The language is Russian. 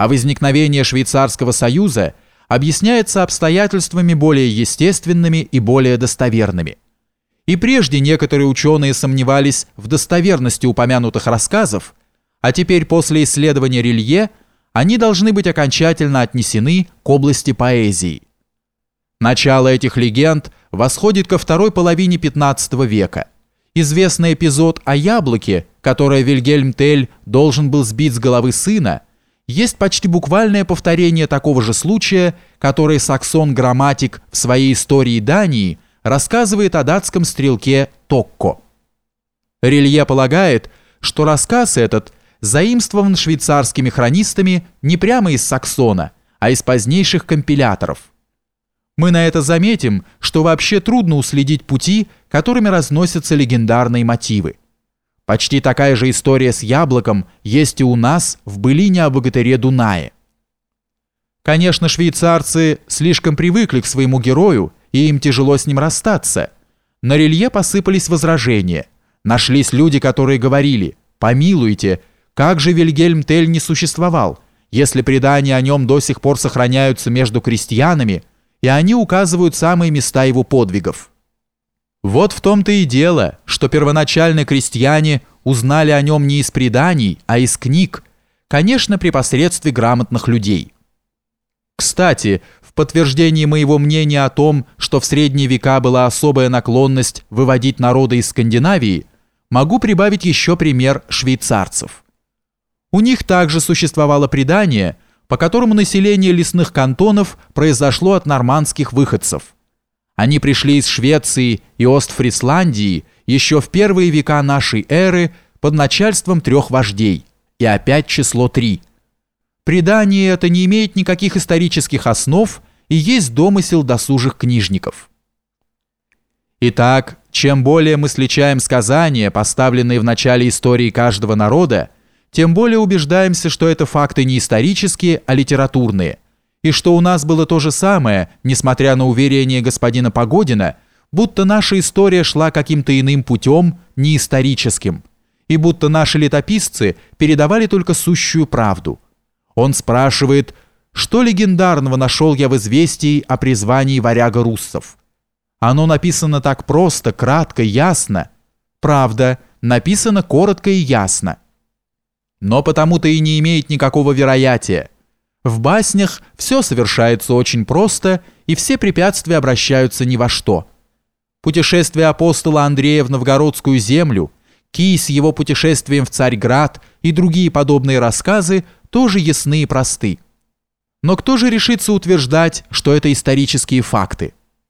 а возникновение Швейцарского союза объясняется обстоятельствами более естественными и более достоверными. И прежде некоторые ученые сомневались в достоверности упомянутых рассказов, а теперь после исследования релье они должны быть окончательно отнесены к области поэзии. Начало этих легенд восходит ко второй половине XV века. Известный эпизод о яблоке, которое Вильгельм Тель должен был сбить с головы сына, есть почти буквальное повторение такого же случая, который саксон-грамматик в своей истории Дании рассказывает о датском стрелке Токко. Релье полагает, что рассказ этот заимствован швейцарскими хронистами не прямо из Саксона, а из позднейших компиляторов. Мы на это заметим, что вообще трудно уследить пути, которыми разносятся легендарные мотивы. Почти такая же история с яблоком есть и у нас в былине о богатыре Дунае. Конечно, швейцарцы слишком привыкли к своему герою, и им тяжело с ним расстаться. На релье посыпались возражения. Нашлись люди, которые говорили «Помилуйте, как же Вильгельм Тель не существовал, если предания о нем до сих пор сохраняются между крестьянами, и они указывают самые места его подвигов. Вот в том-то и дело, что первоначально крестьяне узнали о нем не из преданий, а из книг, конечно, при посредстве грамотных людей. Кстати, в подтверждении моего мнения о том, что в средние века была особая наклонность выводить народы из Скандинавии, могу прибавить еще пример швейцарцев. У них также существовало предание – по которому население лесных кантонов произошло от нормандских выходцев. Они пришли из Швеции и Остфрисландии еще в первые века нашей эры под начальством трех вождей, и опять число три. Предание это не имеет никаких исторических основ и есть домысел досужих книжников. Итак, чем более мы сличаем сказания, поставленные в начале истории каждого народа, тем более убеждаемся, что это факты не исторические, а литературные, и что у нас было то же самое, несмотря на уверение господина Погодина, будто наша история шла каким-то иным путем, не историческим, и будто наши летописцы передавали только сущую правду. Он спрашивает, что легендарного нашел я в известии о призвании варяга руссов. Оно написано так просто, кратко, ясно. Правда, написано коротко и ясно но потому-то и не имеет никакого вероятия. В баснях все совершается очень просто, и все препятствия обращаются ни во что. Путешествие апостола Андрея в Новгородскую землю, Кий с его путешествием в Царьград и другие подобные рассказы тоже ясны и просты. Но кто же решится утверждать, что это исторические факты?